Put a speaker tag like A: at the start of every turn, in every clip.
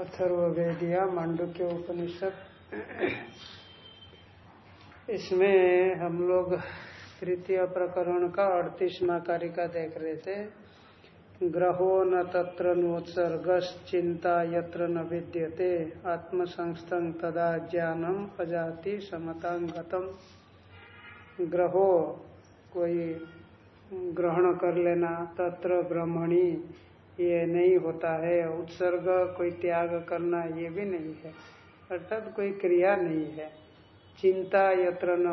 A: अथर्वेदिया मांडुक्य उपनिषद। इसमें हम लोग तृतीय प्रकरण का अड़तीसवा कारिका देख रहे थे। ग्रहो न तत्र नोत्सर्ग चिंता यत्र न विद्यते, आत्मसंस्थं तदा ज्ञानम अजाति समतांगतम। ग्रहो कोई ग्रहण कर लेना, तत्र ब्रह्मणी ये नहीं होता है, उत्सर्ग, कोई त्याग करना ये भी नहीं है। अर्थात कोई क्रिया नहीं है। चिंता यत्र न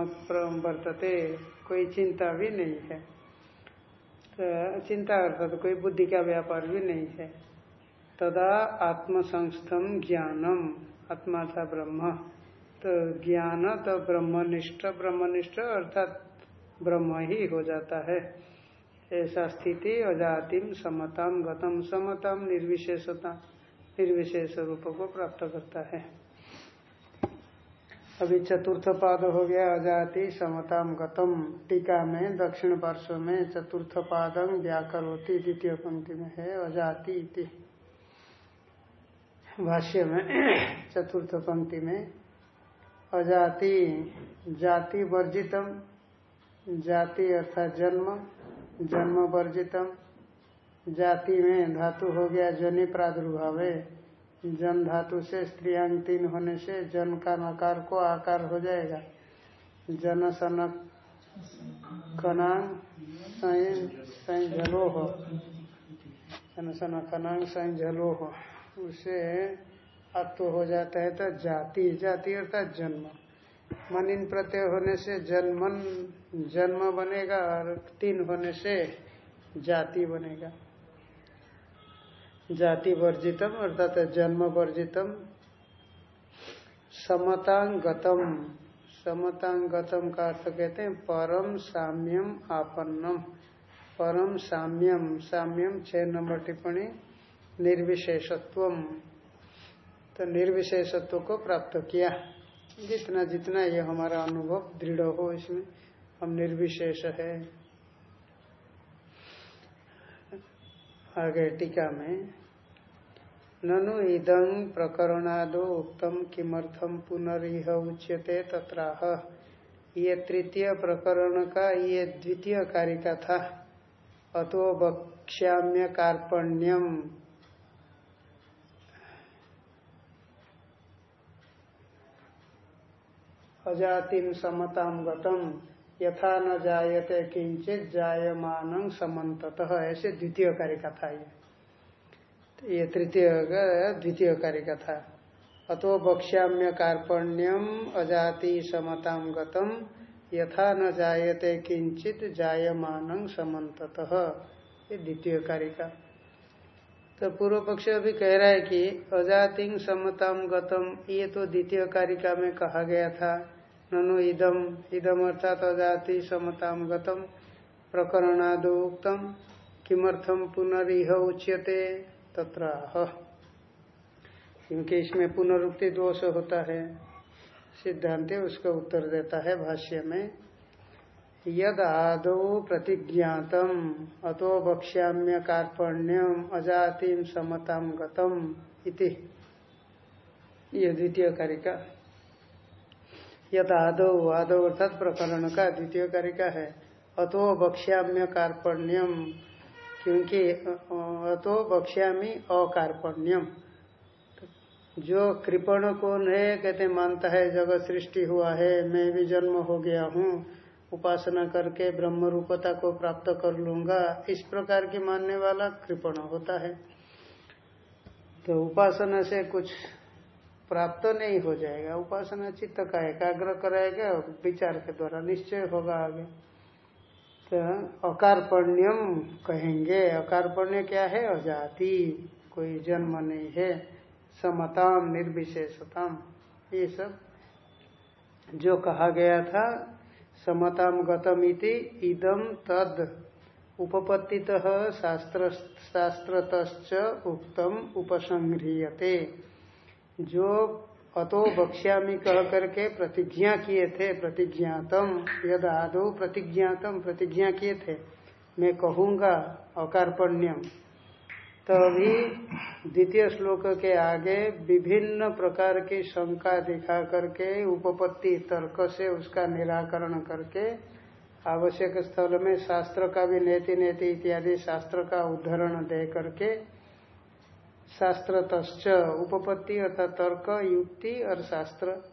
A: वर्तते, कोई चिंता भी नहीं है। तो चिंता अर्थात कोई बुद्धि का व्यापार भी नहीं है। तदा आत्मसंस्थम ज्ञानम, आत्मा था ब्रह्म। तो ज्ञान तो ब्रह्मनिष्ठ ब्रह्मनिष्ठ अर्थात ब्रह्म ही हो जाता है। ऐसा स्थिति अजातिम समताम गतम समताम निर्विशेषता, निर्विशेष रूप को प्राप्त करता है। अभी चतुर्थ पाद हो गया, अजाति समताम गतम टीका में, दक्षिण पार्श्व में चतुर्थ पादम व्याकरोती द्वितीय पंक्ति में है, अजाति इति। भाष्य में, चतुर्थ पंक्ति में, अजाति, जाति वर्जितम, जाति अर्थात जन्म जन्म वर्जितम जाति में धातु हो गया, जनि प्रादुर्भाव। जन धातु से स्त्रियांग तीन होने से जन का नकार को आकार हो जाएगा। जन सनक कनांग हो। जन सनक कनांग झलो हो। उसे अत्व हो जाता है तो जाति जाति अर्थात जन्म। मनिन प्रत्यय होने से जन्मन जन्म बनेगा और तीन होने से जाति बनेगा। जाति वर्जितम, अर्थात जन्म वर्जितम। समतांगतम समतांगतम का अर्थ कहते हैं परम साम्यम आपन्नम। परम साम्यम। साम्यम छह नंबर टिप्पणी निर्विशेषत्व तो निर्विशेषत्व को प्राप्त किया। जितना जितना ये हमारा अनुभव दृढ़ हो इसमें। हम निर्विशेष है। आगे टीका में, ननु इदं प्रकरणादो उत्तम किमर्थम पुनरिह उच्यते तत्राह। ये तृतीय प्रकरण का, ये द्वितीय कारिका था अतो वक्ष्याम्य कार्पण्यम अजातिम समताम गतम यथा न जायते किंचित जायमान समत ऐसे द्वितीय कार्य का था ये। ये तृतीय द्वितीय कार्य का था अतो बक्ष्याम्य कार्पण्यम अजाति समताम गतम। यथा न जायते किंचित जायमान समत ये द्वितीय कार्य का। तो पूर्व पक्ष अभी कह रहा है कि अजाति समताम गतम, ये तो द्वितीय कारिका में कहा गया था। ननु इदम इदम अर्थात अजाति समताम गतम, प्रकरणादो उक्तम किमर्थम पुनरिह उच्यते, तत्र क्योंकि इसमें पुनरुक्ति दोष होता है। सिद्धांत उसका उत्तर देता है भाष्य में, यद आदौ प्रतिज्ञातम, अतो वक्ष्याम्य कार्पण्यम, अजातिम समताम गतम इति। ये द्वितीय कारिका। यद आदो आदो अर्थात प्रकरण का द्वितीय कार्य का है अतो बक्ष्याम्य कार्पण्यम क्योंकि अतो बक्ष्यामी अकार्पण्यम। जो कृपण कौन है कहते, मानता है जगत सृष्टि हुआ है, मैं भी जन्म हो गया हूँ, उपासना करके ब्रह्म रूपता को प्राप्त कर लूँगा, इस प्रकार की मानने वाला कृपण होता है। तो उपासना से कुछ प्राप्त नहीं हो जाएगा। उपासना चित्त का एकाग्र कराएगा विचार के द्वारा निश्चय होगा आगे। तो अकारपण्यम कहेंगे। अकारपण्य क्या है? अजाति। कोई जन्म नहीं है। समताम, निर्विशेषताम। ये सब जो कहा गया था, समताम गतमिति इदम तद। उपपत्ति शास्त्र शास्त्रत उक्तम उपसंग्रियते जो अतो बक्ष्यामी कह करके प्रतिज्ञा किए थे, प्रतिज्ञातम, यद आदो प्रतिज्ञातम, प्रतिज्ञा किए थे। मैं कहूँगा, अकारपण्यम। तो अभी द्वितीय श्लोक के आगे विभिन्न प्रकार की शंका दिखा करके, उपपत्ति, तर्क से उसका निराकरण करके, आवश्यक स्थल में शास्त्र का भी नेति नेति इत्यादि शास्त्र का उदाहरण दे करके शास्त्र तस् उपपत्ति अर्थात तर्क, युक्ति और शास्त्र,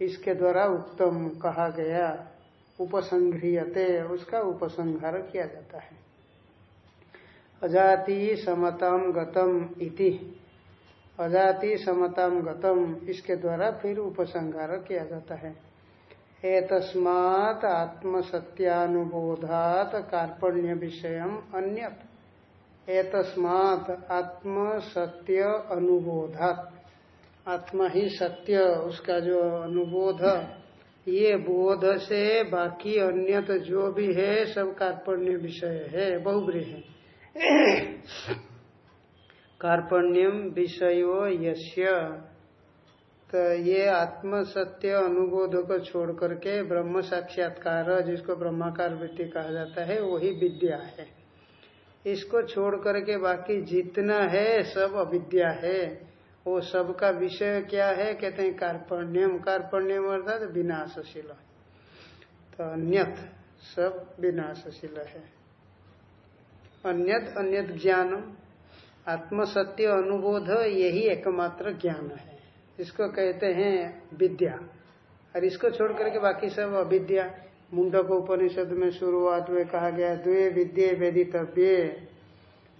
A: इसके द्वारा उत्तम कहा गया उपसंग्रियते उसका उपसंहार किया जाता है। अजाति समताम गतम इति। अजाति समताम गतम, इसके द्वारा फिर उपसंहार किया जाता है। एतस्मात् आत्मसत्यानुबोधात कार्पण्य विषय अन्यत। एतस्मात् आत्मसत्य अनुबोधात। आत्मा ही सत्य, उसका जो अनुबोध, ये बोध से बाकी अन्य तो जो भी है, सब कार्पण्य विषय है बहुब्री है। कार्पण्यम विषयो यश्य तो ये आत्म सत्य अनुबोध को छोड़ करके ब्रह्म साक्षात्कार, जिसको ब्रह्माकार वृत्ति कहा जाता है, वही विद्या है। इसको छोड़ करके बाकी जितना है, सब अविद्या है। वो सबका विषय क्या है? कहते हैं कार्पण्यम। कार्पण्यम अर्थात विनाशशील तो अन्यत सब विनाशशील है। अन्यत अन्यत ज्ञानम। आत्मसत्य अनुबोध यही एकमात्र ज्ञान है। इसको कहते हैं विद्या। और इसको छोड़ करके बाकी सब अविद्या। मुंडक उपनिषद में शुरुआत में कहा गया, द्वे विद्ये वेदितव्य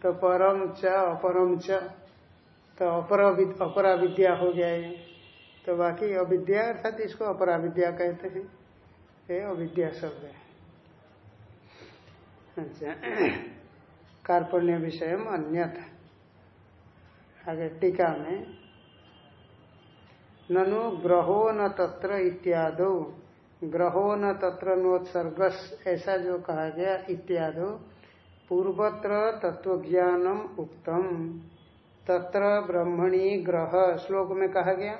A: तो परम च, अपरम च तो अपरा विद्या हो गया ये। तो बाकी अविद्या अर्थात इसको अपरा विद्या कहते हैं। ये अविद्या शब्द है। अच्छा कार्पण्य विषय अन्यथा आगे टीका में, ननु ग्रहो न तत्र इत्यादो। ग्रहो न तत्र नोत्सर्गस, ऐसा जो कहा गया, इत्यादि। पूर्वत्र तत्वज्ञानम उक्तम। तत्र ब्रह्मणी ग्रह, श्लोक में कहा गया,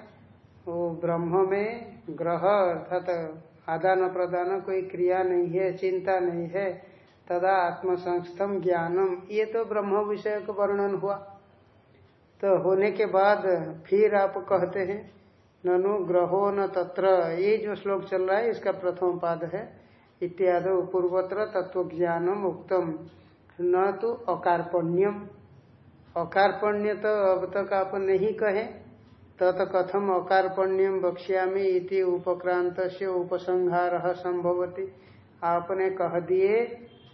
A: वो ब्रह्म में ग्रह, अर्थात आदान प्रदान, कोई क्रिया नहीं है, चिंता नहीं है, तदा आत्मसंस्थम ज्ञानम। ये तो ब्रह्म विषय का वर्णन हुआ। तो होने के बाद फिर आप कहते हैं ननु ग्रहो न तत्र। ये जो श्लोक चल रहा है, इसका प्रथम पाद है। इत्यादि पूर्वत्र तत्व ज्ञानम उक्तम। न तो अकार्पण्यम। अकार्पण्य तो अब तक आप नहीं कहे। तत कथम अकार्पण्यम बक्ष्यामी इति उपक्रांत से उपसंहार संभवती आपने कह दिए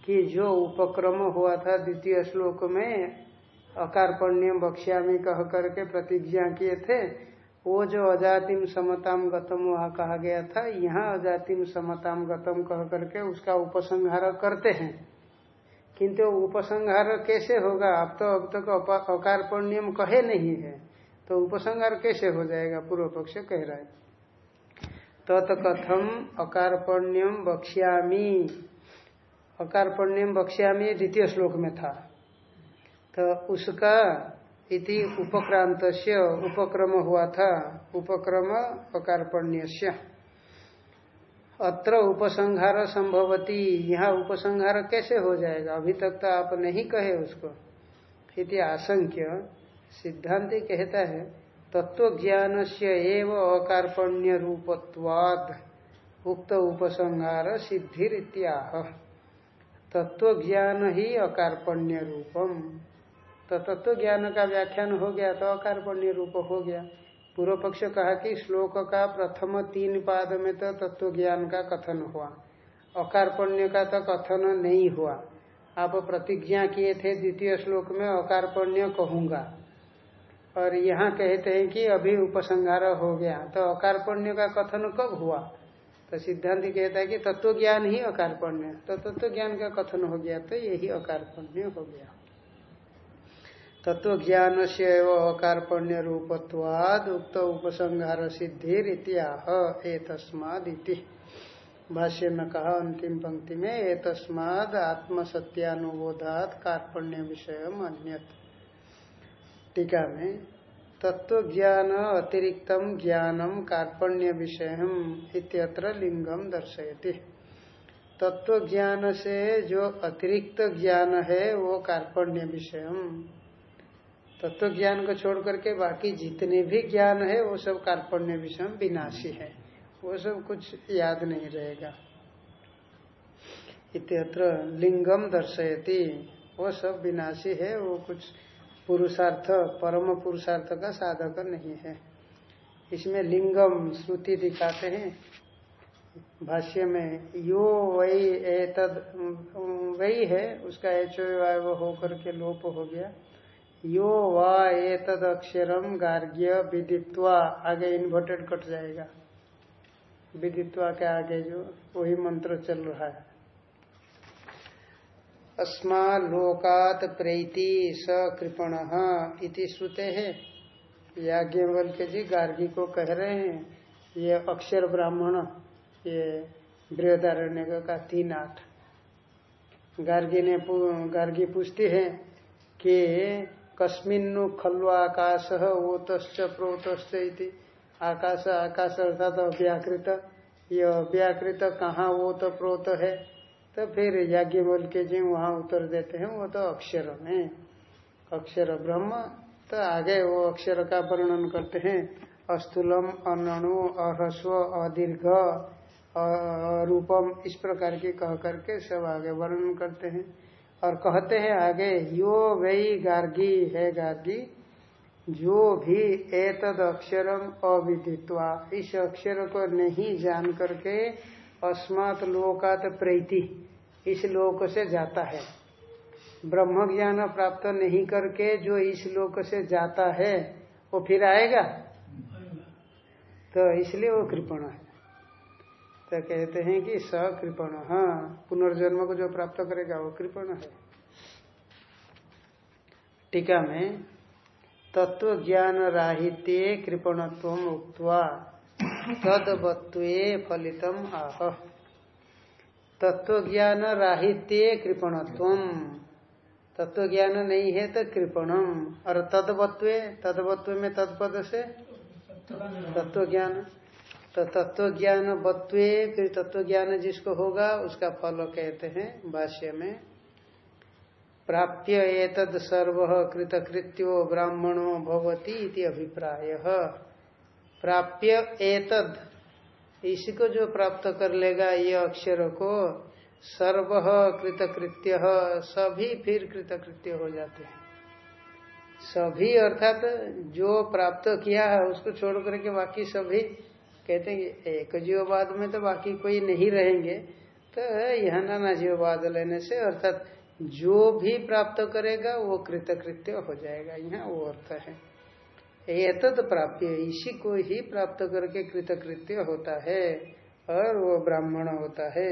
A: कि जो उपक्रम हुआ था द्वितीय श्लोक में अकार्पण्यम बक्ष्यामी कह करके प्रतिज्ञा किए थे वो जो अजातिम समताम गतम वहाँ कहा गया था, यहाँ अजातिम समताम गतम कह करके उसका उपसंहार करते हैं। किंतु उपसंहार कैसे होगा? आप तो अब तक अकारपण्यम कहे नहीं है। तो उपसंहार कैसे हो जाएगा? पूर्व पक्ष कह रहा है। तत् कथम अकारपण्यम बक्ष्यामी अकारपण्यम बक्ष्यामी द्वितीय श्लोक में था। तो उसका इति उपक्रांत उपक्रम हुआ था। उपक्रम अकारपण्य अत्र उपसंहार संभवती। यहाँ उपसंहार कैसे हो जाएगा? अभी तक तो आप नहीं कहे उसको। इति आशंक्य सिद्धांति कहता है तत्व ज्ञान से एव रूपत्वाद उक्त उपसंहार सिद्धिरित्याह। तत्व ज्ञान ही अकार्पण्य रूपम तो तत्व ज्ञान का व्याख्यान हो गया तो अकार्पण्य रूप हो गया। पूर्व पक्ष कहा कि श्लोक का प्रथम तीन पाद में तो तत्व ज्ञान का कथन हुआ। अकारपण्य का तो कथन नहीं हुआ। आप प्रतिज्ञा किए थे द्वितीय श्लोक में अकारपण्य कहूँगा। और यहाँ कहते हैं कि अभी उपसंहार हो गया। तो अकारपण्य का कथन कब हुआ? तो सिद्धांत कहता है कि तत्व ज्ञान ही अकारपण्य तो तत्व ज्ञान का कथन हो गया तो यही अकारपण्य हो गया। तत्व ज्ञान से अकार्पण्य रूपत्वाद उक्त उपसंहार सिद्धिर इत्याह तस्माद भाष्य में कहा अंतिम पंक्ति में ए तस्माद आत्मसत्यानुबोधात कार्पण्य विषय अन्यत। टीका में तत्व ज्ञान अतिरिक्त ज्ञानम कार्पण्य विषय इत्यत्र लिंगम दर्शयति। तत्व ज्ञान से जो अतिरिक्त ज्ञान है, वो कार्पण्य विषय तत्व ज्ञान को छोड़ करके बाकी जितने भी ज्ञान है, वो सब कार्पण्य विषम विनाशी है। वो सब कुछ याद नहीं रहेगा। इत्यत्र लिंगम दर्शयती। वो सब विनाशी है, वो कुछ पुरुषार्थ, परम पुरुषार्थ का साधक नहीं है। इसमें लिंगम श्रुति दिखाते हैं। भाष्य में यो वही एतद वही है, उसका एच वो होकर के लोप हो गया। यो वा एतद अक्षरम गार्ग्य विदित्वा आगे इन्वर्टेड कट जाएगा। विदित्वा के आगे जो वही मंत्र चल रहा है। अस्मा लोकात प्रेति स कृपण इति श्रुते है। याज्ञवल के जी गार्गी को कह रहे हैं, ये अक्षर ब्राह्मण, ये बृहदारण्य का तीन आठ। गार्गी ने गार्गी पूछती है कि कस्मिन्नु खल्व आकाश ओत प्रोत आकाश आकाश अर्थात अव्याकृत। ये अव्याकृत कहाँ वो तो प्रोत है? तो फिर याज्ञ बोल के जी वहाँ उत्तर देते हैं, वो तो अक्षर में। अक्षर ब्रह्म तो आगे वो अक्षर का वर्णन करते हैं। अस्थूलम, अनणु अह्रस्व अदीर्घ रूपम इस प्रकार के कह करके सब आगे वर्णन करते हैं। और कहते हैं आगे, यो वही गार्गी है गार्गी, जो भी एतद अक्षरम अविदित्वा, इस अक्षर को नहीं जान करके अस्मात लोकात प्रीति, इस लोक से जाता है। ब्रह्म ज्ञान प्राप्त नहीं करके जो इस लोक से जाता है, वो फिर आएगा? तो इसलिए वो कृपण है। तो कहते हैं कि सकृपण। हाँ पुनर्जन्म को जो प्राप्त करेगा, वो कृपण है। टीका में तत्व ज्ञान राहित्य कृपणत्व उक्वा तदवत्वे फलितम आह। तत्व ज्ञान राहित्य कृपणत्व तत्व ज्ञान नहीं है तो कृपणम। और तदवत्व तदवत्व में तत्पद से? तत्व ज्ञान तो तत्व ज्ञान बत्वे, फिर तत्व ज्ञान जिसको होगा, उसका फल कहते हैं भाष्य में। प्राप्य एतद सर्व कृतकृत्यो ब्राह्मणो भवती इति अभिप्राय। प्राप्य एतद इसी को जो प्राप्त कर लेगा ये अक्षर को, सर्व कृतकृत्य, सभी फिर कृतकृत्य हो जाते हैं। सभी अर्थात जो प्राप्त किया है, उसको छोड़ करके बाकी सभी कहते हैं, एक जीववाद में तो बाकी कोई नहीं रहेंगे। तो यह नाना जीववाद लेने से, अर्थात जो भी प्राप्त करेगा, वो कृतकृत्य हो जाएगा। यहाँ वो अर्थ है। एतद प्राप्य इसी को ही प्राप्त करके कृतकृत्य होता है, और वो ब्राह्मण होता है।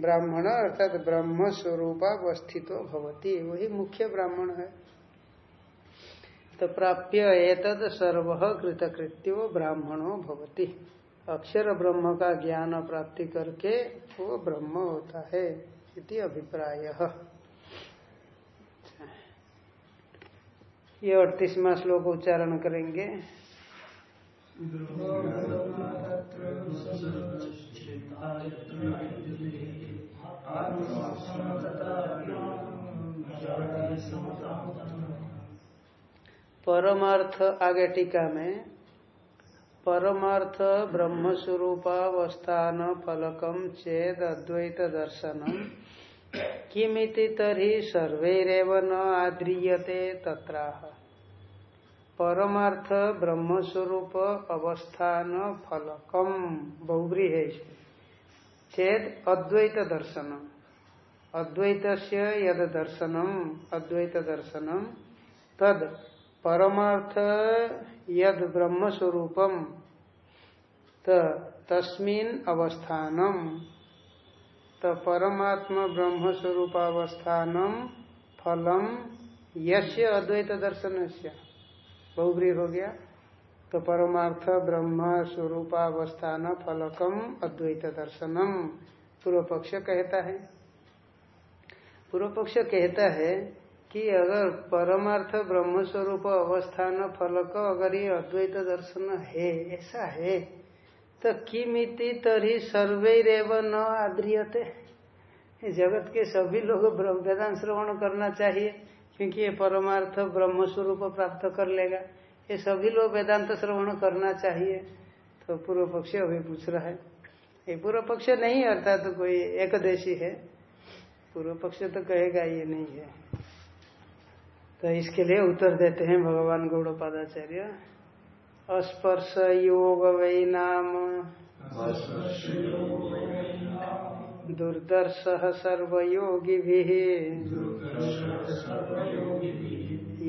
A: ब्राह्मण अर्थात ब्रह्म स्वरूपावस्थित भवती। वही मुख्य ब्राह्मण है। तो प्राप्य एतद सर्व कृतकृत्यो ब्राह्मणो भवती। अक्षर ब्रह्म का ज्ञान प्राप्ति करके वो ब्रह्म होता है, इति अभिप्राय। ये अड़तीसवा श्लोक उच्चारण करेंगे। परमार्थ आगे टीका में, परमार्थ ब्रह्म स्वरूपावस्थान फलकम चेद अद्वैत दर्शनम। किमिति तरी सर्वैरव न आद्रियते तत्राह। परमार्थ ब्रह्म स्वरूप अवस्थान फलकम बहुब्री है चेत अद्वैत दर्शन अद्वैत यद दर्शनम, अद्वैत दर्शनम। तद परमार्थ यद ब्रह्म स्वरूपम तस्मिन अवस्थानम। तो परमात्मा ब्रह्म स्वरूपावस्थान फलम यश अद्वैत दर्शन से बहुब्री हो गया। तो परमार्थ ब्रह्म स्वरूपावस्थान फलकम अद्वैत दर्शनम पूर्व पक्ष कहता है। पूर्व पक्ष कहता है कि अगर परमार्थ ब्रह्म स्वरूप अवस्थान फलक अगर ये अद्वैत दर्शन है, ऐसा है तो किमिति तरी सर्वैरव न आद्रियते। जगत के सभी लोग वेदांत श्रवण करना चाहिए, क्योंकि ये परमार्थ ब्रह्म स्वरूप प्राप्त कर लेगा। ये सभी लोग वेदांत श्रवण करना चाहिए। तो पूर्व पक्ष अभी पूछ रहा है। ये पूर्व पक्ष नहीं, अर्थात तो कोई एकदेशी है। पूर्व पक्ष तो कहेगा ये नहीं है। तो इसके लिए उत्तर देते हैं भगवान गौड़पादाचार्य। अस्पर्श योग वै नाम। दुर्दर्श सर्वयोगी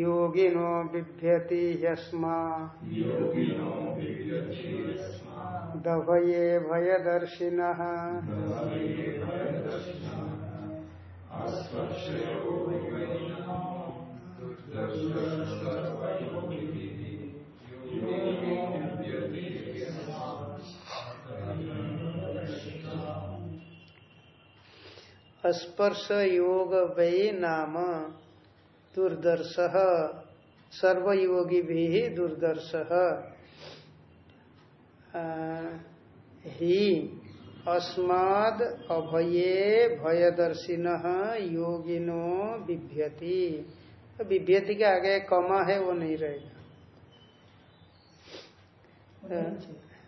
A: योगिनो बिभ्यति यस्मा। दभये भयदर्शिन। स्पर्श योग वै नाम दुर्दर्श। सर्वयोगी भी दुर्दर्श ही अस्माद अभये भयदर्शिन योगिनो बिभ्यति। तो बिभ्यति के आगे कमा है वो नहीं रहेगा।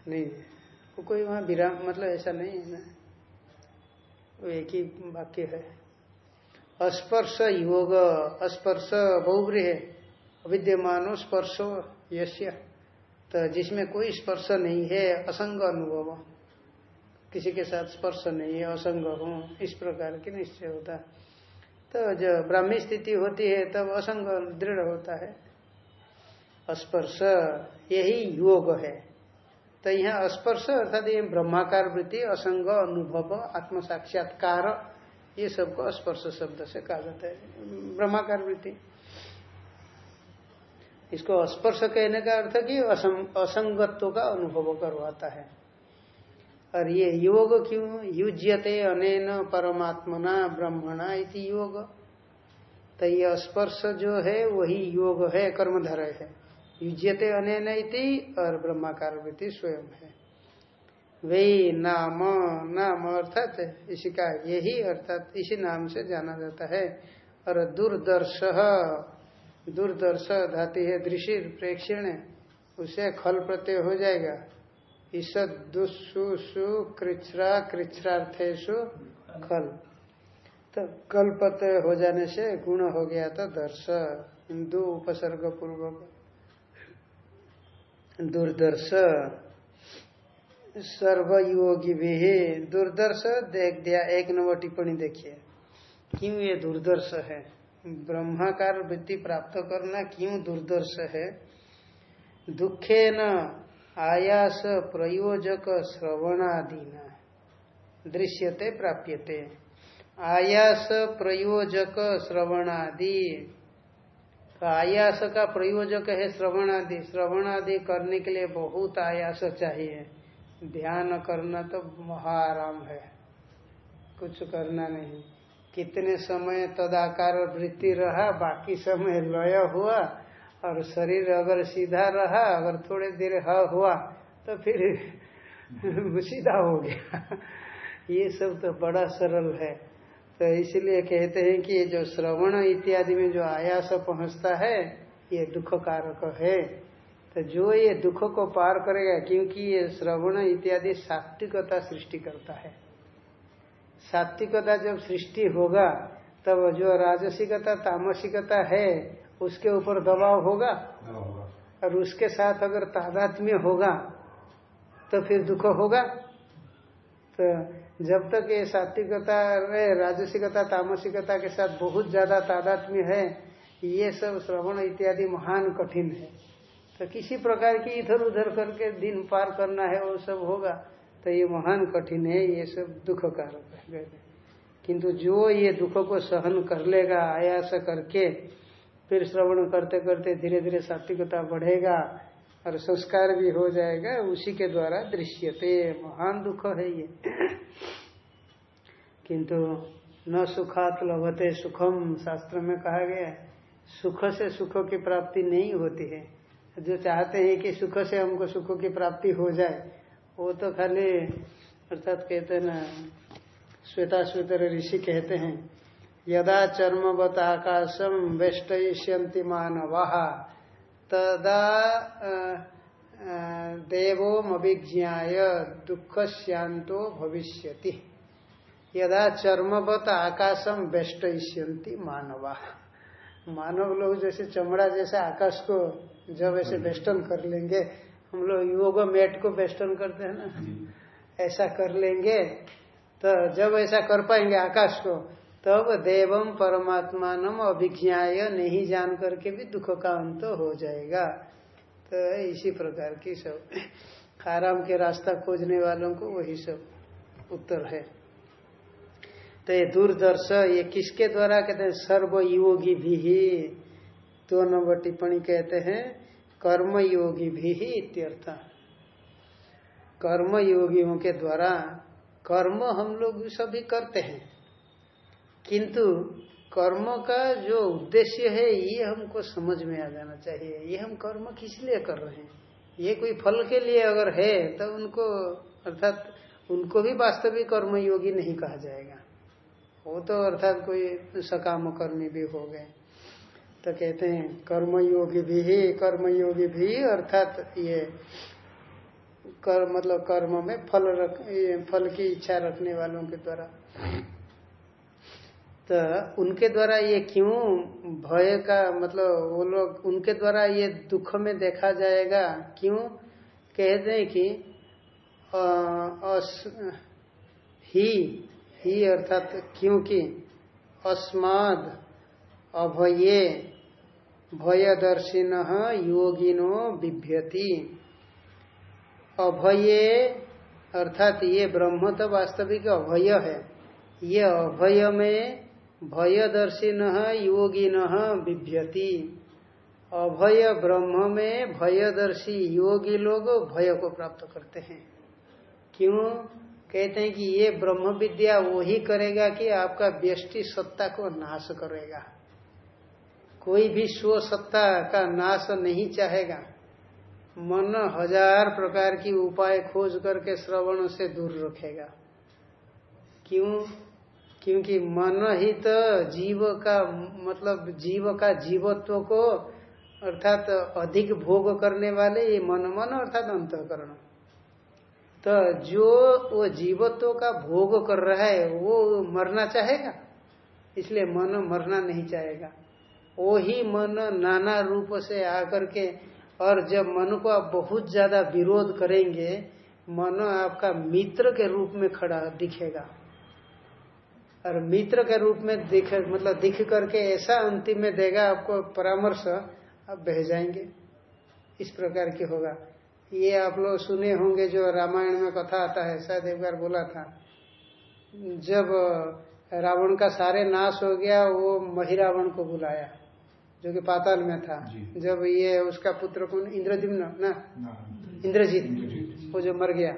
A: नहीं। वो कोई वहाँ विराम मतलब ऐसा नहीं है ना। वो एक ही वाक्य है। अस्पर्श योग अस्पर्श बहुब्री है अविद्यमानो स्पर्शो यश्य तो जिसमें कोई स्पर्श नहीं है असंग अनुभव। किसी के साथ स्पर्श नहीं है असंग हो इस प्रकार की निश्चय होता। तो जब ब्राह्मी स्थिति होती है, तब असंग दृढ़ होता है। स्पर्श यही योग है। तो यहाँ स्पर्श अर्थात ये ब्रह्माकार वृत्ति, असंग, अनुभव आत्म साक्षात्कार ये सबको स्पर्श शब्द से कहा जाता है। ब्रह्माकार वृत्ति। इसको स्पर्श कहने का अर्थ कि असंगत्व का अनुभव करवाता है। और ये योग क्यों? युज्यते अनेन परमात्मना ब्रह्मणा इति योग। तो ये स्पर्श जो है, वही योग है कर्मधर है। युज्यते अनेन इति और ब्रह्माकार वृत्ति स्वयं है। वे नाम नाम अर्थात इसी का यही अर्थात इसी नाम से जाना जाता है। और दुर्दर्श दुर्दर्श धाती है दृषि प्रेक्षण, उसे खल प्रत्यय हो जाएगा। ईसद दुस्सु सु कृच्छ्रा कृच्छ्रार्थेशु खल। तो कल प्रत्यय हो जाने से गुण हो गया था दर्श, हिंदू उपसर्ग पूर्वक। दुर्दर्श, सर्वयोगी भी दुर्दर्श देख दिया, एक नंबर टिप्पणी देखिए। क्यों ये दुर्दर्श है? ब्रह्माकार वृत्ति प्राप्त करना क्यों दुर्दर्श है? दुखे न आयास प्रयोजक श्रवणादीना। दृश्यते, प्राप्यते। आयास प्रयोजक श्रवणादि। तो आयास का प्रयोजक है श्रवणादि। श्रवणादि करने के लिए बहुत आयास चाहिए। ध्यान करना तो महाराम है। कुछ करना नहीं। कितने समय तदाकार वृत्ति रहा, बाकी समय लय हुआ और शरीर अगर सीधा रहा, अगर थोड़े देर ह हुआ तो फिर सीधा हो गया। ये सब तो बड़ा सरल है। तो इसलिए कहते हैं कि जो श्रवण इत्यादि में जो आयास पहुँचता है, ये दुख कारक है। तो जो ये दुख को पार करेगा, क्योंकि ये श्रवण इत्यादि सात्विकता सृष्टि करता है। सात्विकता जब सृष्टि होगा, तब जो राजसिकता, तामसिकता है उसके ऊपर दबाव होगा? और उसके साथ अगर तादात्म्य होगा तो फिर दुख होगा? तो जब तक ये सात्विकता राजसिकता तामसिकता के साथ बहुत ज़्यादा तादात्म्य है ये सब श्रवण इत्यादि महान कठिन है। तो किसी प्रकार की इधर उधर करके दिन पार करना है वो सब होगा तो ये महान कठिन है ये सब दुख कारक है। किंतु जो ये दुख को सहन कर लेगा आयास करके फिर श्रवण करते करते धीरे धीरे सात्विकता बढ़ेगा और संस्कार भी हो जाएगा, उसी के द्वारा दृश्यते। महान दुख है ये। किंतु न सुखात लभते सुखम, शास्त्र में कहा गया सुख से सुख की प्राप्ति नहीं होती है। जो चाहते हैं कि सुख से हमको सुख की प्राप्ति हो जाए, वो तो खाली अर्थात कहते हैं ना श्वेता श्वेतर ऋषि कहते हैं यदा चर्मवत आकाशम वेष्टयिष्यंति मानवा तदा देवोमभिज्ञाय दुख शांतो भविष्यति। यदा चर्मवत आकाशम वेष्टयिष्यंति मानवा। मानव लोग जैसे चमड़ा जैसे आकाश को जब ऐसे वेस्टर्न कर लेंगे हम लोग योग मेट को वेस्टर्न करते हैं ना? ऐसा कर लेंगे तो जब ऐसा कर पाएँगे आकाश को तब देवम परमात्मान अभिज्ञाय, नहीं जान करके भी दुख का अंत तो हो जाएगा। तो इसी प्रकार की सब। आराम के रास्ता खोजने वालों को वही सब उत्तर है। तो ये दूरदर्श, ये किसके द्वारा कहते हैं? सर्व योगी भी ही, दो नंबर टिप्पणी कहते हैं कर्म योगी भी ही इत्यर्थ। कर्म योगियों के द्वारा कर्म हम लोग सभी करते हैं। किंतु कर्म का जो उद्देश्य है, ये हमको समझ में आ जाना चाहिए। ये हम कर्म किस लिए कर रहे हैं? ये कोई फल के लिए अगर है तो उनको, अर्थात उनको भी वास्तविक कर्म योगी नहीं कहा जाएगा। वो तो अर्थात कोई सकाम कर्मी भी हो गए। तो कहते हैं, कर्मयोगी भी ही, कर्मयोगी भी, अर्थात ये कर मतलब कर्म में फल रख फल की इच्छा रखने वालों के द्वारा। तो उनके द्वारा ये क्यों भय का मतलब वो लोग उनके द्वारा ये दुख में देखा जाएगा? क्यों? कहते हैं कि अस, ही ही अर्थात क्योंकि अस्माद अभये भयदर्शिन योगिनो बिभ्यति। अभये अर्थात ये ब्रह्म तो वास्तविक अभय है। ये अभय में भयदर्शिन, योगिन बिभ्यति। अभय ब्रह्म में भयदर्शी योगी लोग भय को प्राप्त करते हैं। क्यों? कहते हैं कि ये ब्रह्म विद्या वो ही करेगा कि आपका व्यष्टि सत्ता को नाश करेगा। कोई भी स्व सत्ता का नाश नहीं चाहेगा। मन हज़ार प्रकार की उपाय खोज करके श्रवण से दूर रखेगा। क्यों? क्योंकि मन ही तो जीव का मतलब जीव का जीवत्व को अर्थात अधिक भोग करने वाले ये मन मन अर्थात अंतकरण। तो जो वो जीवत्व का भोग कर रहा है, वो मरना चाहेगा? इसलिए मन मरना नहीं चाहेगा। वो ही मन नाना रूप से आकर के, और जब मन को आप बहुत ज़्यादा विरोध करेंगे, मन आपका मित्र के रूप में खड़ा दिखेगा। और मित्र के रूप में दिख मतलब दिख करके ऐसा अंतिम में देगा आपको परामर्श आप बह जाएँगे इस प्रकार की होगा। ये आप लोग सुने होंगे जो रामायण में कथा आता है शायद एक बार बोला था। जब रावण का सारे नाश हो गया वो महिरावण को बुलाया जो कि पाताल में था। जब ये उसका पुत्र कौन? इंद्रजिम्न ना इंद्रजीत वो जो मर गया।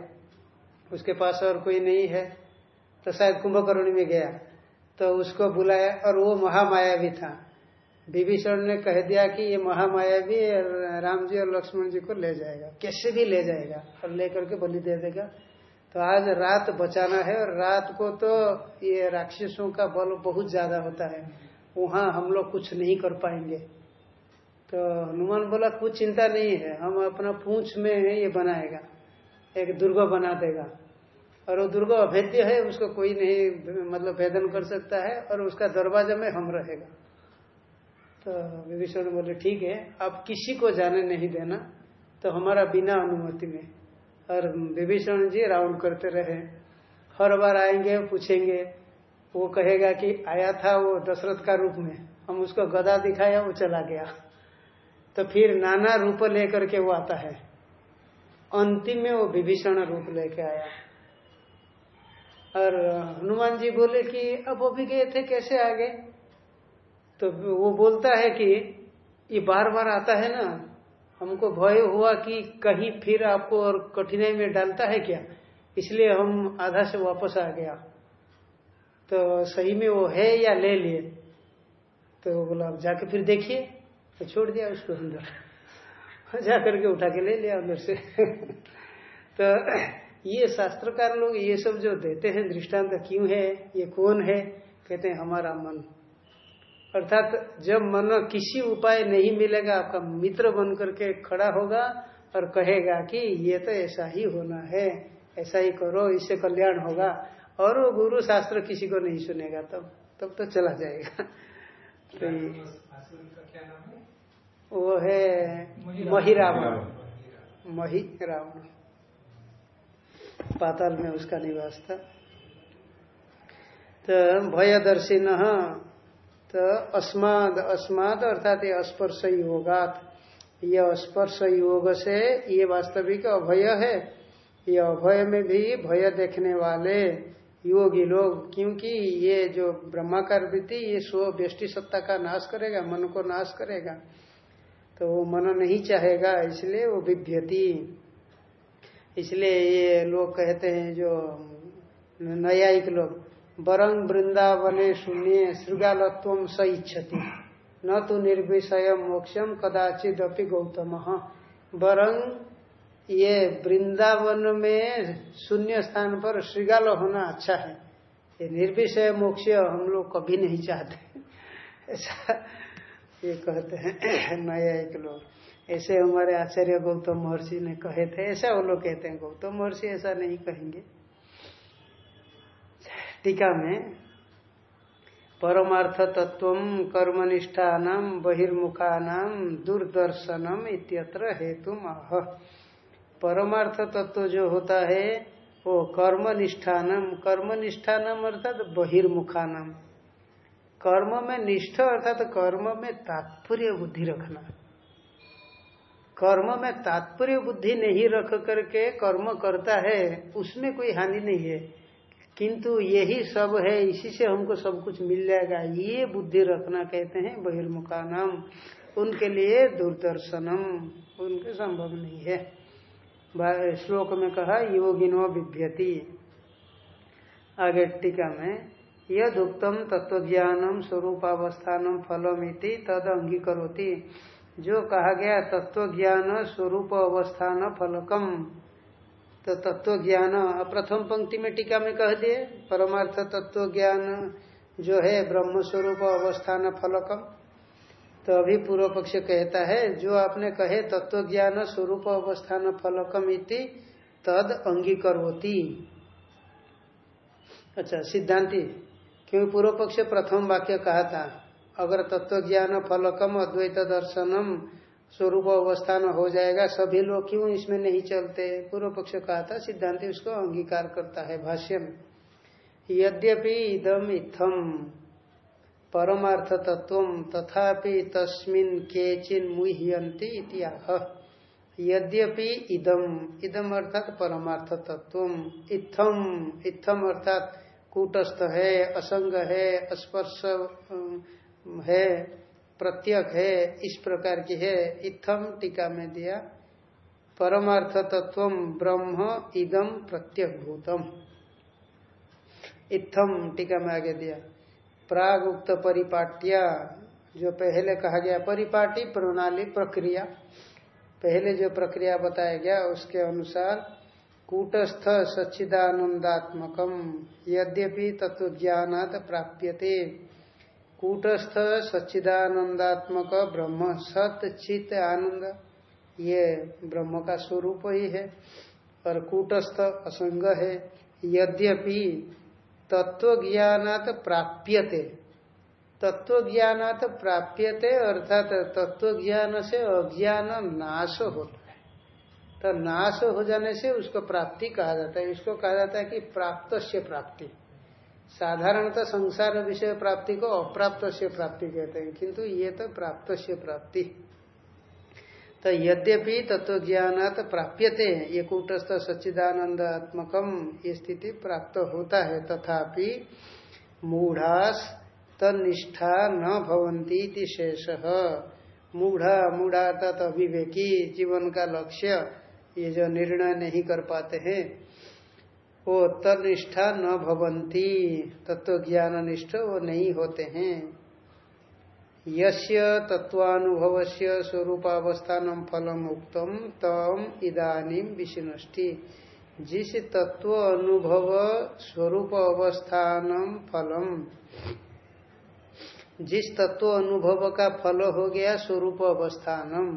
A: उसके पास और कोई नहीं है। तो शायद कुंभकर्ण में गया। तो उसको बुलाया और वो महामाया भी था। विभीषण ने कह दिया कि ये महामाया भी राम जी और लक्ष्मण जी को ले जाएगा। कैसे भी ले जाएगा और लेकर के बलि दे देगा। तो आज रात बचाना है और रात को तो ये राक्षसों का बल बहुत ज़्यादा होता है। वहाँ हम लोग कुछ नहीं कर पाएँगे। तो हनुमान बोला, कुछ चिंता नहीं है। हम अपना पूछ में ये बनाएगा। एक दुर्ग बना देगा। और वो दुर्ग अभेद्य है, उसको कोई नहीं मतलब भेदन कर सकता है और उसका दरवाज़ा में हम रहेगा। तो विभीषण बोले, ठीक है, आप किसी को जाने नहीं देना तो हमारा बिना अनुमति में। और विभीषण जी राउंड करते रहे। हर बार आएँगे, पूछेंगे, वो कहेगा कि आया था वो दशरथ का रूप में, हम उसको गदा दिखाया, वो चला गया। तो फिर नाना रूप लेकर के वो आता है। अंतिम में वो विभीषण रूप लेके आया। और हनुमान जी बोले कि अब अभी गए थे, कैसे आ गए? तो वो बोलता है कि ये बार बार आता है ना, हमको भय हुआ कि कहीं फिर आपको और कठिनाई में डालता है क्या? इसलिए हम आधा से वापस आ गया। तो सही में वो है या ले लिए? तो बोला अब जाके फिर देखिए। तो छोड़ दिया उसको अंदर। जा करके उठा के ले लिया अंदर से। तो ये शास्त्रकार लोग ये सब जो देते हैं दृष्टांत क्यों है ये कौन है? कहते हैं हमारा मन। अर्थात जब मन किसी उपाय नहीं मिलेगा आपका मित्र बन करके खड़ा होगा और कहेगा कि ये तो ऐसा ही होना है ऐसा ही करो इससे कल्याण होगा। और वो गुरु शास्त्र किसी को नहीं सुनेगा तब तब तो चला जाएगा। तो वो है महिरावण। मही रावण पाताल में उसका निवास था। तो भयदर्शी न तो अस्माद अस्माद अर्थात ये स्पर्श योगात ये स्पर्श योग से ये वास्तविक अभय है। ये अभय में भी भय देखने वाले योगी लोग, क्योंकि ये जो ब्रह्माकार वृत्ति ये स्व व्यष्टि सत्ता का नाश करेगा, मन को नाश करेगा। तो वो मन नहीं चाहेगा, इसलिए वो विभ्यति इसलिए ये लोग कहते हैं जो न्यायिक लोग बरंग वृंदावने शून्य श्रृगालत्व स इच्छति। न तो निर्विषय मोक्षम कदाचित अपनी गौतम। बरंग ये वृंदावन में शून्य स्थान पर श्रृगाल होना अच्छा है। ये निर्विषय मोक्ष हम लोग कभी नहीं चाहते। ऐसा ये कहते हैं नया एक लोग। ऐसे हमारे आचार्य गौतम महर्षि ने कहे थे, ऐसा वो लोग कहते हैं, गौतम महर्षि ऐसा नहीं कहेंगे। टीका में परमार्थ तत्व कर्मनिष्ठा बहिर्मुखा दुर्दर्शनम इत्यत्र हेतु आह। परमार्थ तत्व जो होता है, वो कर्मनिष्ठानम कर्मनिष्ठानम अर्थात बहिर्मुखानम कर्म में निष्ठ अर्थात तो कर्म में तात्पर्य बुद्धि रखना। कर्म में तात्पर्य बुद्धि नहीं रख करके कर्म करता है, उसमें कोई हानि नहीं है। किंतु यही सब है, इसी से हमको सब कुछ मिल जाएगा। ये बुद्धि रखना कहते हैं बहिर्मुखा नाम उनके लिए दूरदर्शनम। उनके संभव नहीं है। श्लोक में कहा, योगिनो विभ्यति। आगे टीका में यद उत्तम तत्वज्ञानम स्वरूपावस्थानम फलमिति तद अंगीकरोति जो कहा गया तत्वज्ञान स्वरूप अवस्थान फलकम तो तत्व ज्ञान प्रथम पंक्ति में टीका में कह दिए, परमार्थ तत्व ज्ञान जो है, ब्रह्म स्वरूप अवस्थान फलकम तो अभी पूर्व पक्ष कहता है, जो आपने कहे तत्व ज्ञान स्वरूप अवस्थान फलकम इति तद अंगीकरोती। अच्छा सिद्धांति क्योंकि पूर्व पक्ष प्रथम वाक्य कहा था? अगर तत्व ज्ञान फलकम अद्वैत दर्शनम स्वरूप अवस्थान हो जाएगा, सभी लोग क्यों इसमें नहीं चलते? पूर्व पक्ष कहा था, सिद्धांति उसको अंगीकार करता है भाष्य में यद्यपि इदम इथम परमार्थ तत्व तथापि तस्मिन केचिन मुह्यंती इतिहा यद्यपि इदम इदम अर्थात परमार्थ तत्व इथम इथम अर्थात कूटस्थ है, असंग है स्पर्श है, प्रत्यक है, इस प्रकार की है इथम टीका में दिया। परमार्थ तत्व ब्रह्म इदम प्रत्यक भूतम इथम टीका में आगे दिया। प्राग उक्त परिपाट्या, जो पहले कहा गया, परिपाटी प्रणाली प्रक्रिया। पहले जो प्रक्रिया बताया गया, उसके अनुसार कूटस्थ सच्चिदानंदात्मकम यद्यपि तत्व ज्ञानात प्राप्यते। कूटस्थ सच्चिदानंदात्मक ब्रह्म, सत चित आनंद, ये ब्रह्म का स्वरूप ही है। और कूटस्थ असंग है, यद्यपि तत्व ज्ञानात प्राप्यते। तत्व ज्ञानात प्राप्यते, अर्थात तत्व ज्ञान से अज्ञान नाश होता। तो नाश हो जाने से उसको प्राप्ति कहा जाता है। इसको कहा जाता है कि प्राप्त से प्राप्ति। साधारणतः संसार विषय प्राप्ति को अप्राप्त से प्राप्ति कहते हैं, किंतु ये तो प्राप्त से प्राप्ति। तो यद्यपि तत्व ज्ञान प्राप्यते, ये कूटस्थ सच्चिदानंदात्मकम ये स्थिति प्राप्त होता है, तथापि मूढ़ास तनिष्ठा न भवंती शेष। मूढ़ा मूढ़ा तत् अभिवेकी जीवन का लक्ष्य ये जो निर्णय नहीं कर पाते हैं, वो तनिष्ठा न भवंती तत्व ज्ञान निष्ठ वो नहीं होते हैं। यस्य तत्वानुभव से स्वरूपावस्थान फलम उक्तम तम इदानीम विष्णुष्टि। जिस तत्व अनुभव स्वरूप अवस्थान फलम, जिस तत्व अनुभव का फल हो गया स्वरूप अवस्थानम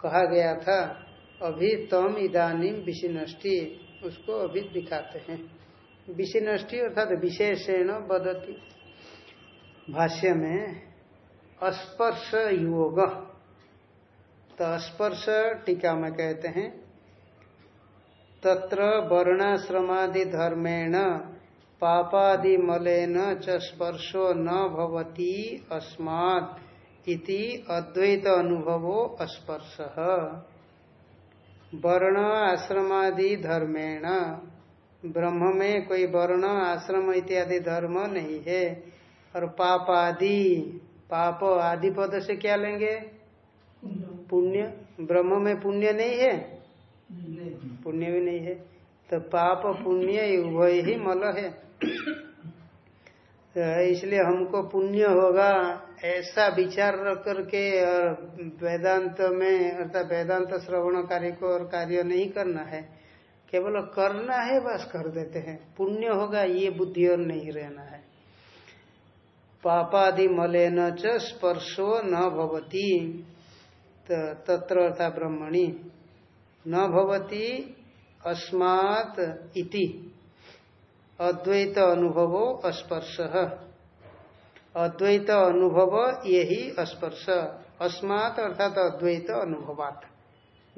A: कहा गया था अभी तम इदानी विशिनष्टि, उसको अभी दिखाते हैं। विशिनष्टि अर्थात विशेषण बदती भाष्य में स्पर्श योग। तो स्पर्श टीका में कहते हैं, तत्र वर्णाश्रमादि धर्मेण पापादि मलेन च स्पर्शो न भवती अस्मात् इति अद्वैत अनुभवो स्पर्श वर्ण आश्रमादि धर्मेण। ब्रह्म में कोई वर्ण आश्रम इत्यादि धर्म नहीं है। और पाप आदि पाप आदि पद से क्या लेंगे? पुण्य। ब्रह्म में पुण्य नहीं है? पुण्य भी नहीं है। तो पाप पुण्य वही ही मल है। इसलिए हमको पुण्य होगा, ऐसा विचार रख करके, और वेदांत में, अर्थात वेदांत श्रवण कार्य को और कार्य नहीं करना है। केवल करना है, बस कर देते हैं। पुण्य होगा, ये बुद्धि और नहीं रहना है। पापादि मलेन च स्पर्शो न भवती। तो तत्र अर्थात ब्रह्मणी। न भवती, अस्मात् इति। अद्वैत अनुभवो स्पर्श अद्वैत अनुभव यही स्पर्श अस्मात् अर्थात अद्वैत अनुभवात।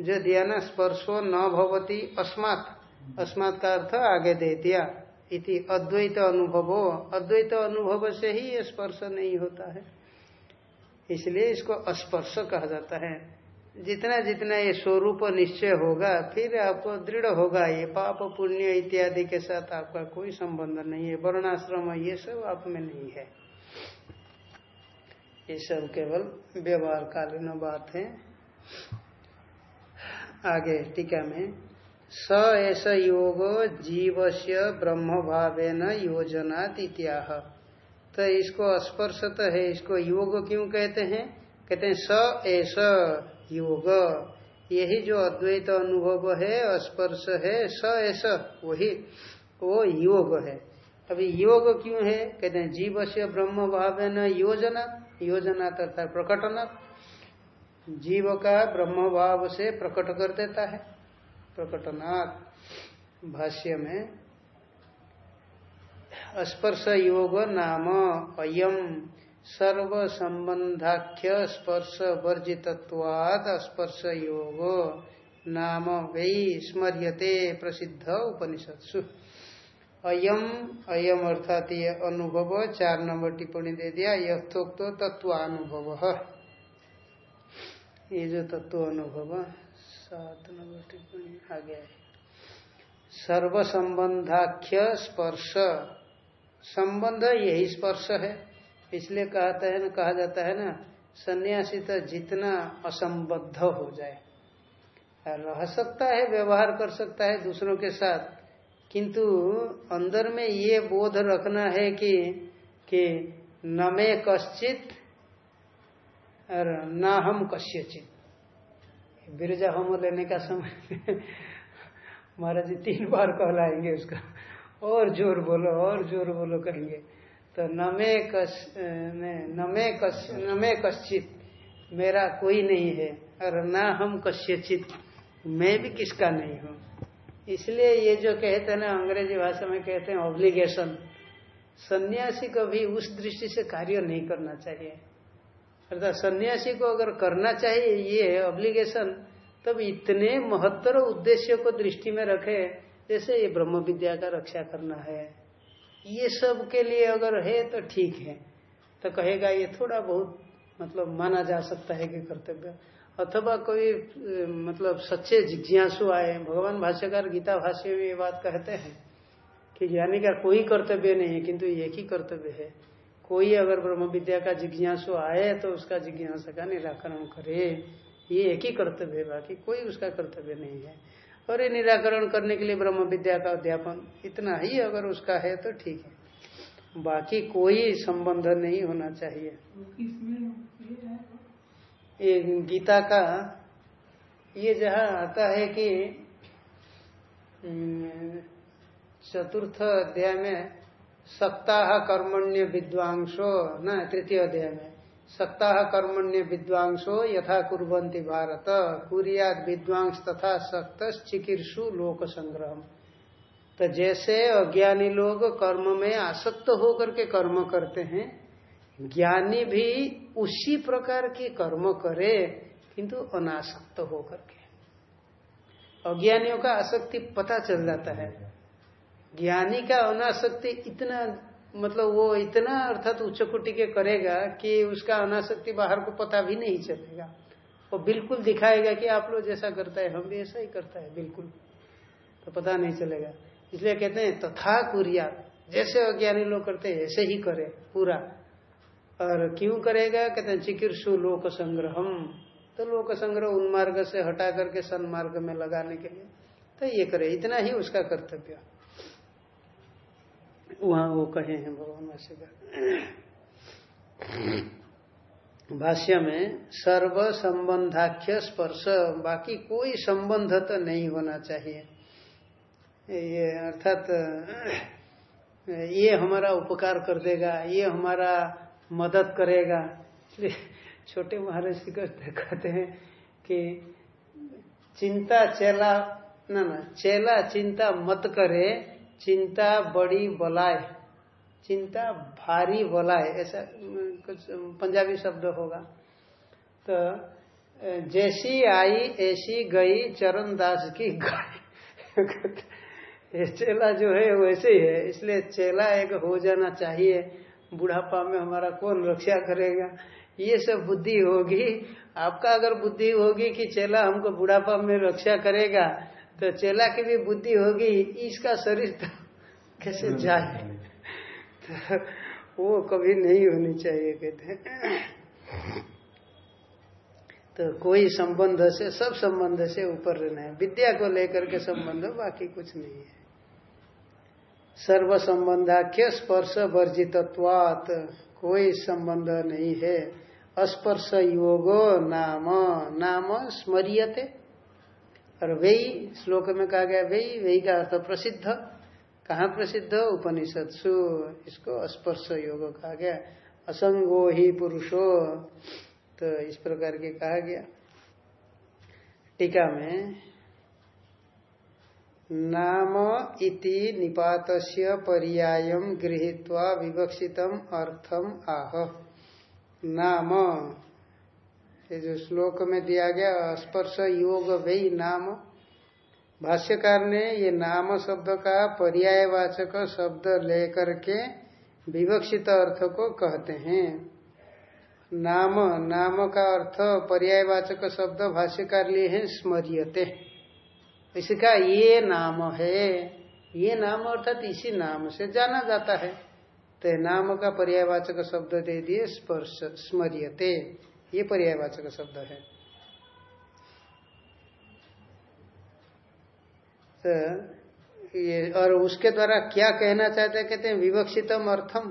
A: जो दिया ना स्पर्शो न भवती अस्मात्। अस्मात् का अर्थ आगे दे दिया। इति अद्वैत अनुभवो। अद्वैत अनुभव से ही स्पर्श नहीं होता है। इसलिए इसको स्पर्श कहा जाता है। जितना जितना ये स्वरूप निश्चय होगा, फिर आपको दृढ़ होगा। ये पाप, पुण्य इत्यादि के साथ आपका कोई संबंध नहीं है। वर्णाश्रम, ये सब आप में नहीं है। ये सब केवल व्यवहार कालीन बात है। आगे टीका में, स ऐसा योग जीव से ब्रह्म भावेन योजना इत्याह। तो इसको स्पर्श तो है, इसको योग क्यों कहते हैं? कहते हैं स ऐसा योग। यही जो अद्वैत अनुभव है स्पर्श है, स ऐसा वही, वो योग है। अभी योग क्यों है? कहते हैं जीव से ब्रह्म भाव न योजना योजना तथा प्रकटना। जीव का ब्रह्म भाव से प्रकट कर देता है, प्रकटनात्। भाष्य में स्पर्श योग नाम अयम। सर्व संबंधाख्य स्पर्श वर्जितत्वाद स्पर्श योग नाम वही स्मर्यते प्रसिद्ध उपनिषत्सु। अयम अयम अर्थात ये अनुभव, चार नंबर टिप्पणी दे दिया, यथोक्त तत्वानुभव ये जो तत्व अनुभव सात नंबर टिप्पणी आ गया है। सर्व संबंधाख्य स्पर्श। संबंध यही स्पर्श है। इसलिए कहता है ना, कहा जाता है ना, सन्यासी तो जितना असंबद्ध हो जाए। रह सकता है, व्यवहार कर सकता है दूसरों के साथ, किंतु अंदर में ये बोध रखना है कि कि न में कश्चित और न हम कश्यचित। बिरजा होम लेने का समय महाराज जी तीन बार कहलाएँगे उसका। और ज़ोर बोलो, और ज़ोर बोलो कहेंगे तो नमे कश नमे कश नमे कश्चित, मेरा कोई नहीं है, और ना हम कश्यचित, मैं भी किसका नहीं हूँ। इसलिए ये जो कहते हैं ना, अंग्रेज़ी भाषा में कहते हैं ऑब्लिगेशन सन्यासी को भी उस दृष्टि से कार्य नहीं करना चाहिए। अर्थात सन्यासी को अगर करना चाहिए, ये ऑब्लिगेशन तब इतने महत्तर उद्देश्य को दृष्टि में रखे, जैसे ये ब्रह्म विद्या का रक्षा करना है। ये सब के लिए अगर है तो ठीक है। तो कहेगा, ये थोड़ा बहुत मतलब माना जा सकता है कि कर्तव्य। अथवा कोई मतलब सच्चे जिज्ञासु आए, भगवान भाष्यकार गीता भाष्य में ये बात कहते हैं कि ज्ञानी का कोई कर्तव्य नहीं है, किंतु एक ही कर्तव्य है। कोई अगर ब्रह्म विद्या का जिज्ञासु आए तो उसका जिज्ञासा का निराकरण करे। ये एक ही कर्तव्य है, बाकी कोई उसका कर्तव्य नहीं है। और निराकरण करने के लिए ब्रह्म विद्या का अध्यापन इतना ही अगर उसका है तो ठीक है। बाकी कोई संबंध नहीं होना चाहिए। ये गीता का, ये जहाँ आता है कि चतुर्थ अध्याय में सप्ताह कर्मण्य विद्वांसो, न, तृतीय अध्याय में। सप्ताह कर्मण्य विद्वांसो यथा कुरंती भारत। कुरियाद विद्वांस तथा सक्त चिकीर्षु लोक संग्रह तो जैसे अज्ञानी लोग कर्म में आसक्त होकर के कर्म करते हैं, ज्ञानी भी उसी प्रकार के कर्म करे, किंतु अनासक्त होकर के। अज्ञानियों का आसक्ति पता चल जाता है। ज्ञानी का अनासक्ति इतना मतलब वो इतना अर्थात उच्च कोटि के करेगा कि उसका अनाशक्ति बाहर को पता भी नहीं चलेगा। वो बिल्कुल दिखाएगा कि आप लोग जैसा करता है, हम भी ऐसा ही करता है, बिल्कुल। तो पता नहीं चलेगा। इसलिए कहते हैं, तथा कुरिया। जैसे अज्ञानी लोग करते हैं, ऐसे ही करे, पूरा। और क्यों करेगा? कहते हैं, चिकित्सु लोक संग्रहम। तो लोक संग्रह उन्मार्ग से हटा करके सन्मार्ग में लगाने के लिए। तो ये करे, इतना ही उसका कर्तव्य। वहाँ वो कहे हैं भगवान वैसे भाष्य में सर्व संबंधाख्य स्पर्श, बाकी कोई संबंध तो नहीं होना चाहिए। ये अर्थात, ये हमारा उपकार कर देगा, ये हमारा मदद करेगा। इसलिए छोटे महाराज जी कहते हैं कि चिंता चेला, ना ना, चेला चिंता मत करे चिंता बड़ी बलाय चिंता भारी बलाय ऐसा कुछ पंजाबी शब्द होगा। तो जैसी आई, ऐसी गई चरण दास की गई चेला जो है वैसे ही है, इसलिए चेला एक हो जाना चाहिए। बुढ़ापा में हमारा कौन रक्षा करेगा? ये सब बुद्धि होगी। आपका अगर बुद्धि होगी कि चेला हमको बुढ़ापा में रक्षा करेगा तो चेला की भी बुद्धि होगी इसका शरीर तो कैसे। जाए? तो वो कभी नहीं होनी चाहिए कहते तो कोई संबंध से सब संबंध से ऊपर रहना है। विद्या को लेकर के संबंध बाकी कुछ नहीं है। सर्व संबंधाख्य स्पर्श वर्जितत्वात कोई संबंध नहीं है। अस्पर्श योगो नाम नाम स्मरियते। और वही श्लोक में कहा गया, वही वही का अर्थ प्रसिद्ध। कहाँ प्रसिद्ध? उपनिषद सु, इसको स्पर्श योग कहा गया। असंगो ही पुरुषो। तो इस प्रकार के कहा गया। टीका में, नाम इति निपात पर्याय गृहीत्वा विवक्षितम अर्थम आह। नाम ये जो श्लोक में दिया गया स्पर्श योग वही नाम। भाष्यकार ने ये नाम शब्द का पर्यायवाचक शब्द लेकर के विवक्षित अर्थ को कहते हैं। नाम नाम का अर्थ पर्यायवाचक शब्द भाष्यकार लिए हैं, स्मरियते। इसका ये नाम है। ये नाम अर्थात इसी नाम से जाना जाता है। तो नाम का पर्यायवाचक शब्द दे दिए, स्पर्श, स्मरियते। ये पर्यायवाचक शब्द है। तो ये, और उसके द्वारा क्या कहना चाहते हैं, कहते हैं, विवक्षितम अर्थम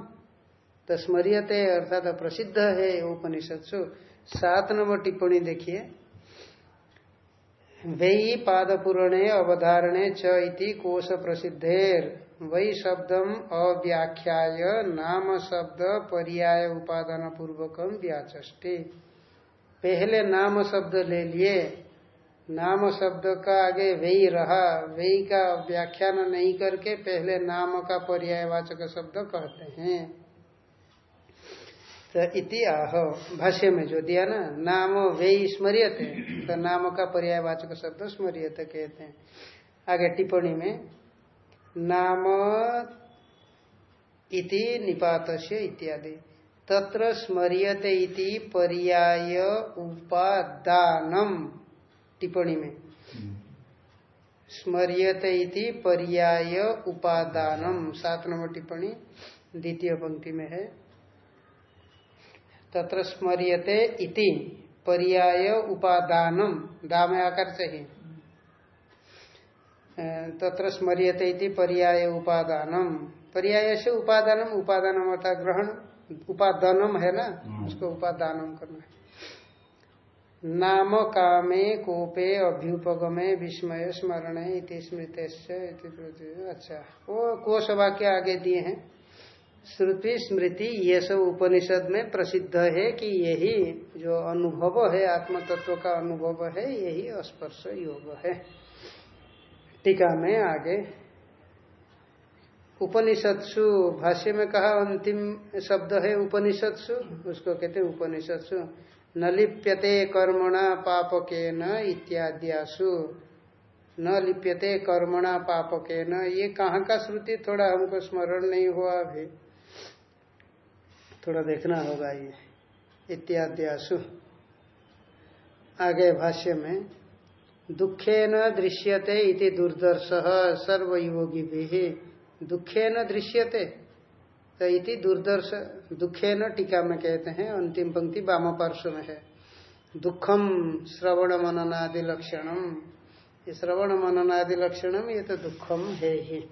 A: तो स्मरियते अर्थात प्रसिद्ध है उपनिषद सु सात नंबर टिप्पणी देखिए। वही पाद पुरणे अवधारणे च इति कोश प्रसिद्धेर वही शब्दम अव्याख्याय नाम शब्द पर्याय उपादान पूर्वकम व्याचे पहले नाम शब्द ले लिए। नाम शब्द का आगे वही रहा। वही का व्याख्यान नहीं करके पहले नाम का पर्यायवाचक शब्द कहते हैं। तो इति आह, भाष्य में जो दिया ना, नाम वे स्मरियत है तो नाम का पर्यायवाचक शब्द स्मरियत कहते हैं। आगे टिप्पणी में, नाम इति निपात इत्यादि। तत्र स्मरियते इति पर्याय उपादानम। टिप्पणी में। स्मरियते इति पर्याय उपादानम। सात नंबर टिप्पणी द्वितीय पंक्ति में है। तत्र स्मरियते इति पर्याय उपादानम। दाम आकर चाहिए तत्र स्मरियते इति पर्याय उपादानम। पर्याय से उपादानम उपादानम अर्थात ग्रहण। उपादानम है ना? उसको उपादानम करना है। नाम कामे कोपे अभ्युपगमे विस्मय स्मरण इति स्मृत अच्छा वो कोश वाक्य आगे दिए हैं। श्रुति स्मृति ये सब उपनिषद में प्रसिद्ध है कि यही जो अनुभव है आत्म तत्व का अनुभव है यही स्पर्श योग है। टीका में आगे उपनिषत्सु, भाष्य में कहा, अंतिम शब्द है उपनिषत्सु। उसको कहते हैं उपनिषत्सु। न लिप्यते कर्मणा पापके न इत्याद्यासु। न लिप्यते कर्मणा पापके न ये कहाँ का श्रुति? थोड़ा हमको स्मरण नहीं हुआ अभी। थोड़ा देखना होगा ये। इत्याद्यासु। आगे भाष्य में दुखे न दृश्यते इति दुर्दर्श सर्वयोगी भी दुखे न दृश्यते तो इति दुर्दर्श, दुखे न टीका में कहते हैं, अंतिम पंक्ति वाम पार्श्व में है। दुखम, श्रवण मननादि लक्षणम। ये श्रवण मननादि लक्षणम, ये तो दुखम है ही।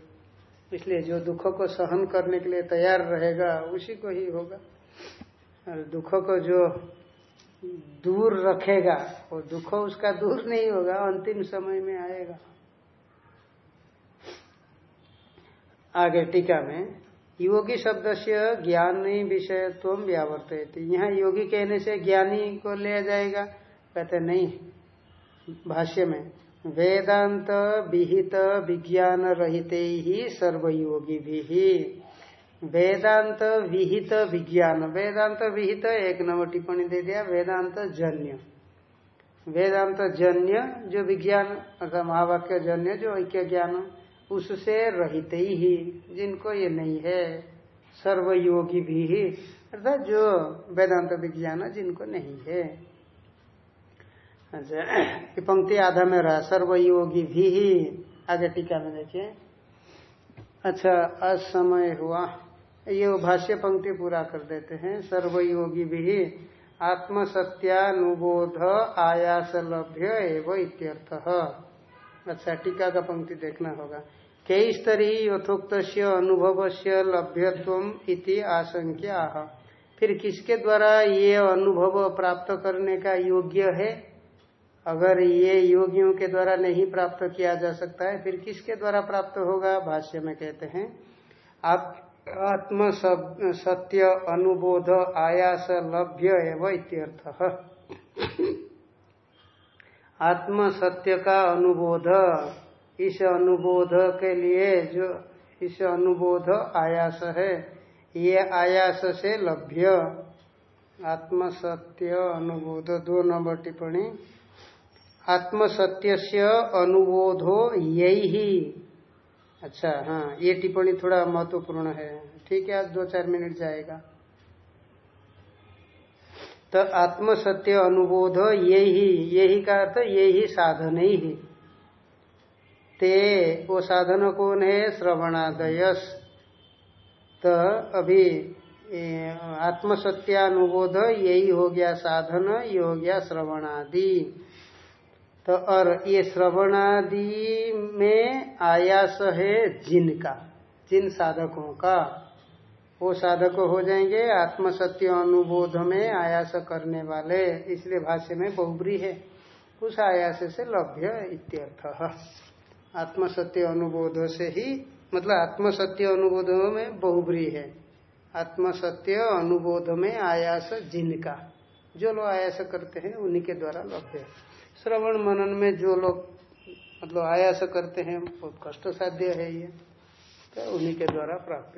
A: इसलिए जो दुख को सहन करने के लिए तैयार रहेगा, उसी को ही होगा। और दुख को जो दूर रखेगा, वो दुख उसका दूर नहीं होगा, अंतिम समय में आएगा। आगे टीका में, योगी शब्द से ज्ञानी विषयत्व व्यावर्त यहाँ योगी कहने से ज्ञानी को लिया जाएगा, कहते नहीं। भाष्य में, वेदांत विहित विज्ञान रहते ही सर्वयोगी भी वेदांत विहित विज्ञान। वेदांत विहित, एक नंबर टिप्पणी दे दिया, वेदांत जन्य। वेदांत जन्य, जो विज्ञान अर्थात महावाक्य जन्य, जो ऐक्य ज्ञान। उससे रहित ही, जिनको ये नहीं है, सर्वयोगी भी ही, अर्थात जो वेदांत विज्ञान जिनको नहीं है। अच्छा पंक्ति आधा में रहा, सर्वयोगी भी ही, आगे टीका में देखिए। अच्छा असमय हुआ। ये भाष्य पंक्ति पूरा कर देते हैं। सर्वयोगी भी आत्मसत्यानुबोध आयास लभ्य एवं इत्यर्थ। अच्छा टीका का पंक्ति देखना होगा। कई स्तरीय यथोक्त अनुभव से लभ्यत्व इति आशंक्या फिर किसके द्वारा ये अनुभव प्राप्त करने का योग्य है? अगर ये योगियों के द्वारा नहीं प्राप्त किया जा सकता है, फिर किसके द्वारा प्राप्त होगा? भाष्य में कहते हैं। आप आत्म सत्य, अनुबोध, आयास, लभ्य एवं इत्यर्थ। आत्म सत्य का अनुबोध, इस अनुबोध के लिए जो इस अनुबोध आयास है, ये आयास से लभ्य। आत्म सत्य अनुबोध, दो नंबर टिप्पणी। आत्म सत्य से अनुबोधो यही ही अच्छा हाँ ये टिप्पणी थोड़ा महत्वपूर्ण है। ठीक है दो चार मिनट जाएगा। तो आत्म सत्य अनुबोध यही यही का अर्थ, यही साधन ही है। ते, वो साधन कौन है? श्रवणादयस। तो अभी आत्म सत्यानुबोध यही हो गया साधन, ये हो गया श्रवणादि। तो और ये श्रवणादि में आयास है जिन का जिन साधकों का। वो साधक हो जाएँगे आत्मसत्य अनुबोध में आयास करने वाले। इसलिए भाष्य में बहुब्री है। उस आयास से लभ्य इत्यर्थ। आत्मसत्य अनुबोध से ही मतलब आत्मसत्य अनुबोध में बहुब्री है। आत्मसत्य अनुबोध में आयास जिनका। जो लोग आयास करते हैं, उन्हीं के द्वारा लभ्य। श्रवण मनन में जो लोग मतलब आयास करते हैं, बहुत कष्ट साध्य है ये। तो उन्हीं के द्वारा प्राप्त